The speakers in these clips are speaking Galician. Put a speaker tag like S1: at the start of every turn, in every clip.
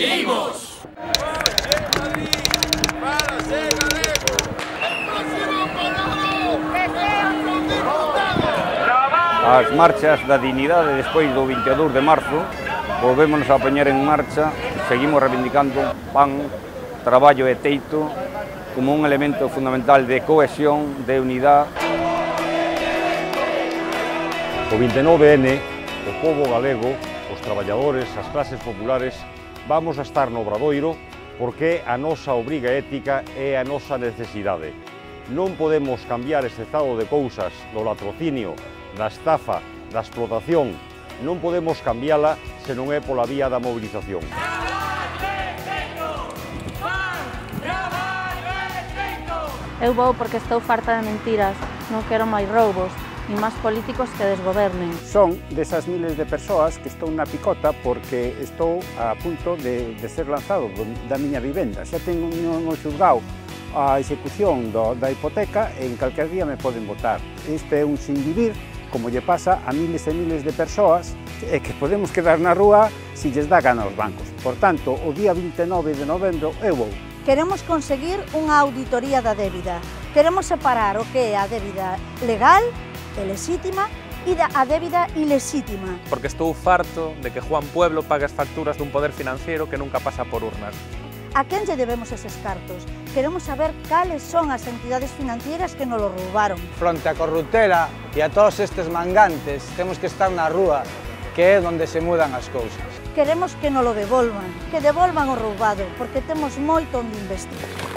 S1: ¡Seguimos! As marchas da dignidade despois do 22 de marzo volvémonos a poñer en marcha, seguimos reivindicando pan, traballo e teito como un elemento fundamental de cohesión, de unidade.
S2: O 29N, o povo galego, os traballadores, as clases populares Vamos a estar no Obradoiro porque a nosa obriga ética é a nosa necesidade. Non podemos cambiar este estado de cousas do latrocinio, da estafa, da explotación. Non podemos cambiala se non é pola vía da mobilización.
S3: Eu vou porque estou farta de mentiras, non quero máis roubos, e máis políticos que desgobernen.
S4: Son desas miles de persoas que estou na picota porque estou a punto de, de ser lanzado da miña vivenda. Xa tengo no xulgado a execución do, da hipoteca e en calquer día me poden votar. Este é un sin vivir como lle pasa a miles e miles de persoas e eh, que podemos quedar na rúa se si lles dá gana aos bancos. Por tanto, o día 29 de novembro eu vou.
S5: Queremos conseguir unha auditoría da débida. Queremos separar o que é a débida legal e lexítima e da a débida ilexítima.
S6: Porque estou farto de que Juan Pueblo pague as facturas dun poder financiero que nunca pasa por urnas.
S5: A quen lle debemos eses cartos? Queremos saber cales son as entidades financieras que nos lo roubaron.
S7: Fronte a corruptela e a todos estes mangantes, temos que estar na rúa, que é onde se mudan as cousas.
S5: Queremos que nos lo devolvan, que devolvan o roubado, porque temos moito onde investir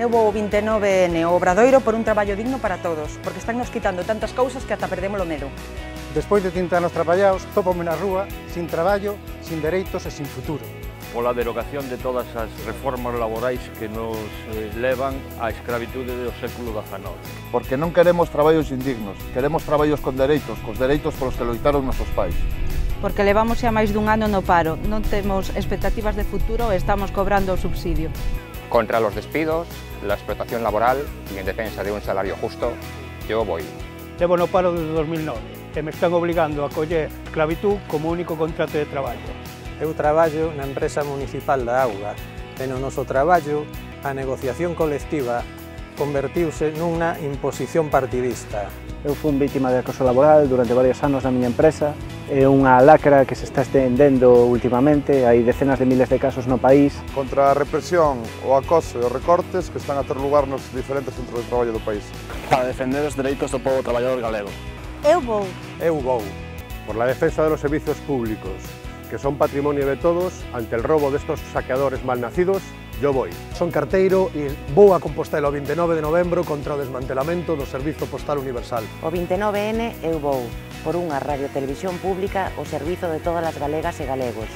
S8: eu vou 29 N, o Obradoiro, por un traballo digno para todos, porque están nos quitando tantas cousas que ata perdemos o medo.
S4: Despois de 30 anos traballados, topome na rúa, sin traballo, sin dereitos e sin futuro.
S9: Pola derogación de todas as reformas laborais que nos eh, levan á escravitude do século XIX.
S10: Porque non queremos traballos indignos, queremos traballos con dereitos, cos dereitos polos que loitaron nosos pais
S8: porque levamos xa máis dun ano no paro, non temos expectativas de futuro e estamos cobrando o subsidio.
S11: Contra los despidos, la explotación laboral y en defensa de un salario justo, yo voy.
S4: Levo no paro desde 2009 e me están obligando a coller esclavitud como único contrato de traballo.
S7: Eu traballo na empresa municipal da auga e no noso traballo a negociación colectiva convertiuse nunha imposición partidista.
S4: Eu fui vítima de acoso laboral durante varios anos na miña empresa. É unha lacra que se está estendendo últimamente, hai decenas de miles de casos no país.
S10: Contra a represión, o acoso e os recortes que están a ter lugar nos diferentes centros de traballo do país.
S12: Para defender os dereitos do povo traballador galego.
S5: Eu vou.
S2: Eu vou. Por la defensa de los servicios públicos, que son patrimonio de todos, ante el robo de estos saqueadores malnacidos yo voy.
S13: Son carteiro e vou a Compostela o 29 de novembro contra o desmantelamento do Servizo Postal Universal.
S14: O 29N eu vou por unha radiotelevisión pública o servizo de todas as galegas e galegos.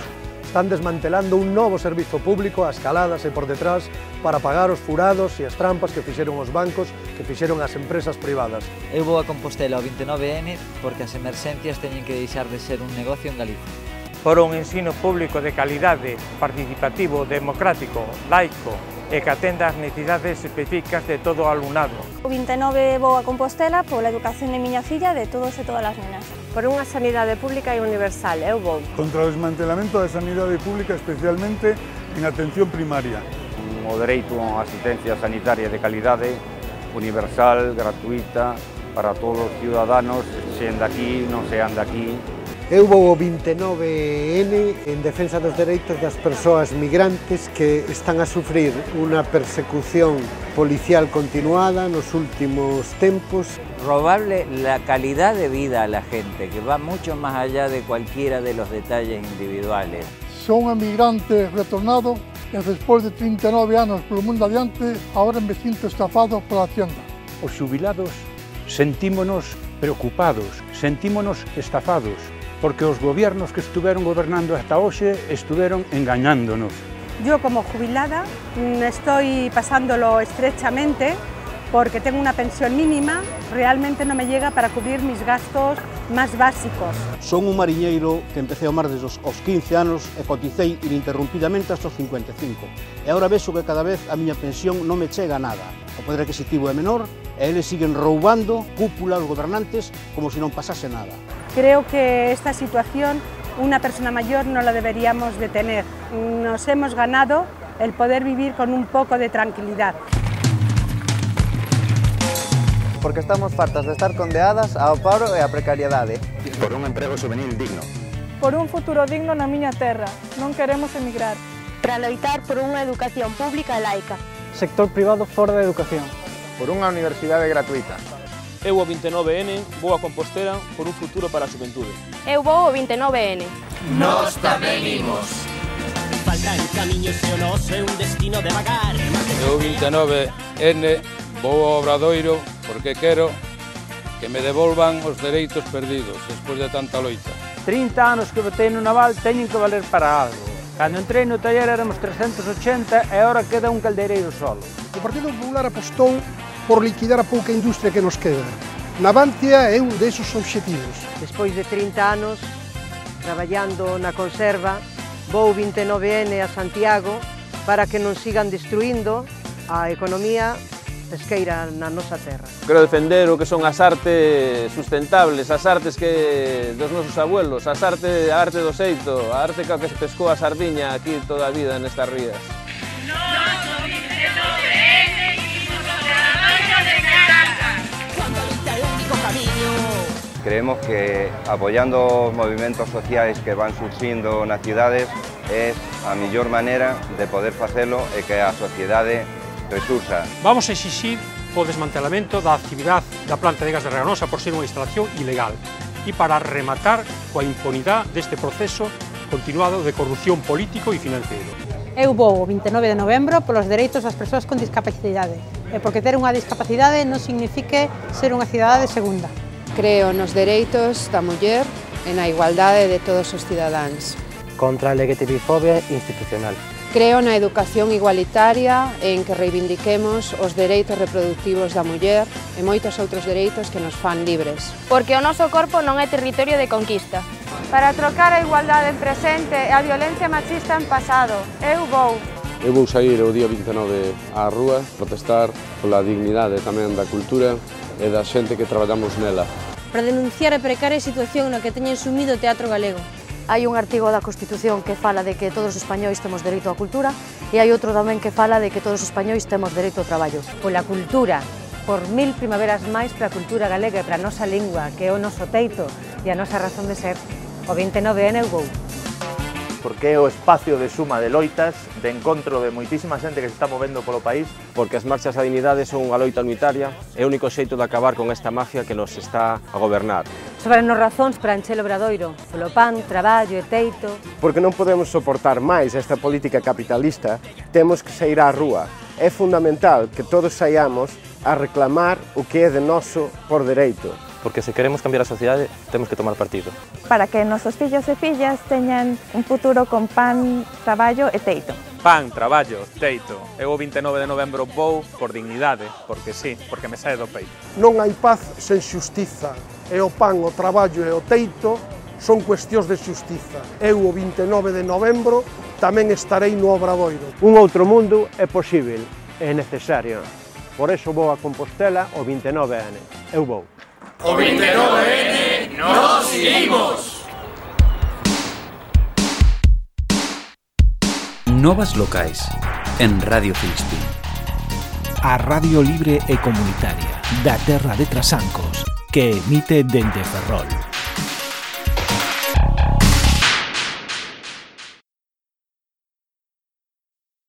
S13: Están desmantelando un novo servizo público a escaladas e por detrás para pagar os furados e as trampas que fixeron os bancos, que fixeron as empresas privadas.
S15: Eu vou a Compostela o 29N porque as emerxencias teñen que deixar de ser un negocio en Galicia
S16: por un ensino público de calidade, participativo, democrático, laico e que atenda as necesidades específicas de todo o alumnado.
S17: O 29 vou a Compostela pola educación de miña filla de todos e todas as nenas.
S18: Por unha sanidade pública e universal, eu vou.
S10: Contra o desmantelamento da sanidade pública especialmente en atención primaria.
S1: O dereito a asistencia sanitaria de calidade, universal, gratuita, para todos os ciudadanos, sen daqui, non sean daqui,
S19: Eu vou o 29N en defensa dos dereitos das persoas migrantes que están a sufrir unha persecución policial continuada nos últimos tempos.
S20: Robarle la calidad de vida a la gente, que va mucho más allá de cualquiera de los detalles individuales.
S10: Son emigrantes retornados e despois de 39 anos polo mundo adiante, agora me sinto estafado pola Hacienda.
S21: Os jubilados sentímonos preocupados, sentímonos estafados, porque os gobiernos que estuveron gobernando hasta hoxe estuveron engañándonos.
S22: Yo como jubilada mm, estoy pasándolo estrechamente porque tengo una pensión mínima, realmente no me llega para cubrir mis gastos más básicos.
S19: Son un mariñeiro que empecé a mar desde os, os 15 anos e coticei ininterrumpidamente hasta os 55. E agora vexo que cada vez a miña pensión non me chega a nada. O poder adquisitivo é menor e eles siguen roubando cúpula aos gobernantes como se non pasase nada.
S22: Creo que esta situación una persona mayor no la deberíamos de tener. Nos hemos ganado el poder vivir con un poco de tranquilidad.
S23: porque estamos fartas de estar condeadas ao paro e á precariedade.
S24: Por un emprego juvenil digno.
S10: Por un futuro digno na miña terra. Non queremos emigrar.
S25: Para loitar por unha educación pública e laica.
S26: Sector privado fora da educación.
S24: Por unha universidade gratuita.
S27: Eu o 29N vou a Compostela por un futuro para a xuventude.
S25: Eu vou o 29N.
S28: Nós tamén imos.
S29: Faltan camiños e o noso é un destino de vagar.
S30: Eu 29N vou ao Obradoiro porque quero que me devolvan os dereitos perdidos despois de tanta loita.
S6: 30 anos que botei no naval teñen que valer para algo. Cando entrei no taller éramos 380 e agora queda un caldeireiro solo.
S22: O Partido Popular apostou por liquidar a pouca industria que nos queda. Navantia é un desos obxectivos.
S31: Despois de 30 anos traballando na conserva, vou 29N a Santiago para que non sigan destruindo a economía pesqueira na nosa terra.
S27: Quero defender o que son as artes sustentables, as artes que dos nosos abuelos, as arte, a arte do xeito, a arte que se pescou a sardiña aquí toda a vida nestas rías.
S32: Creemos que apoyando os movimentos sociais que van surxindo nas cidades é a mellor maneira de poder facelo e que a sociedade resursa.
S33: Vamos a exixir o desmantelamento da actividade da planta de gas de Reganosa por ser unha instalación ilegal e para rematar coa impunidade deste proceso continuado de corrupción político e financeiro.
S7: Eu vou o 29 de novembro polos dereitos das persoas con discapacidade, e porque ter unha discapacidade non signifique ser unha cidadá de segunda.
S34: Creo nos dereitos da muller e na igualdade de todos os cidadáns.
S35: Contra a LGTBifobia institucional.
S34: Creo na educación igualitaria en que reivindiquemos os dereitos reproductivos da muller e moitos outros dereitos que nos fan libres.
S25: Porque o noso corpo non é territorio de conquista.
S10: Para trocar a igualdade en presente e a violencia machista en pasado, eu vou.
S36: Eu vou sair o día 29 á rúa protestar pola dignidade tamén da cultura e da xente que traballamos nela.
S37: Para denunciar a precaria situación na que teñen sumido o teatro galego.
S38: Hai un artigo da Constitución que fala de que todos os españois temos dereito á cultura e hai outro tamén que fala de que todos os españois temos dereito ao traballo.
S7: Pola cultura, por mil primaveras máis para a cultura galega e para a nosa lingua, que é o noso teito e a nosa razón de ser. O 29N eu vou
S14: porque é o espacio de suma de loitas, de encontro de moitísima xente que se está movendo polo país.
S39: Porque as marchas da dignidade son unha loita unitaria, é o único xeito de acabar con esta mafia que nos está a gobernar.
S7: Sobranos razóns para encher Obradoiro, polo pan, traballo e teito.
S40: Porque non podemos soportar máis esta política capitalista, temos que sair á rúa. É fundamental que todos saiamos a reclamar o que é de noso por dereito.
S39: Porque se queremos cambiar a sociedade, temos que tomar partido.
S8: Para que nosos fillos e fillas teñan un futuro con pan, traballo e teito.
S27: Pan, traballo, teito. Eu o 29 de novembro vou por dignidade, porque sí, porque me sae do peito.
S22: Non hai paz sen xustiza. E o pan, o traballo e o teito son cuestións de xustiza. Eu o 29 de novembro tamén estarei no Obradoiro. Un outro mundo é posible, é necesario. Por eso vou a Compostela o 29N. Eu vou.
S28: O 29N nos imos!
S41: Novas locais en Radio Filispín.
S39: A Radio Libre e Comunitaria da Terra de Trasancos que emite dende Ferrol.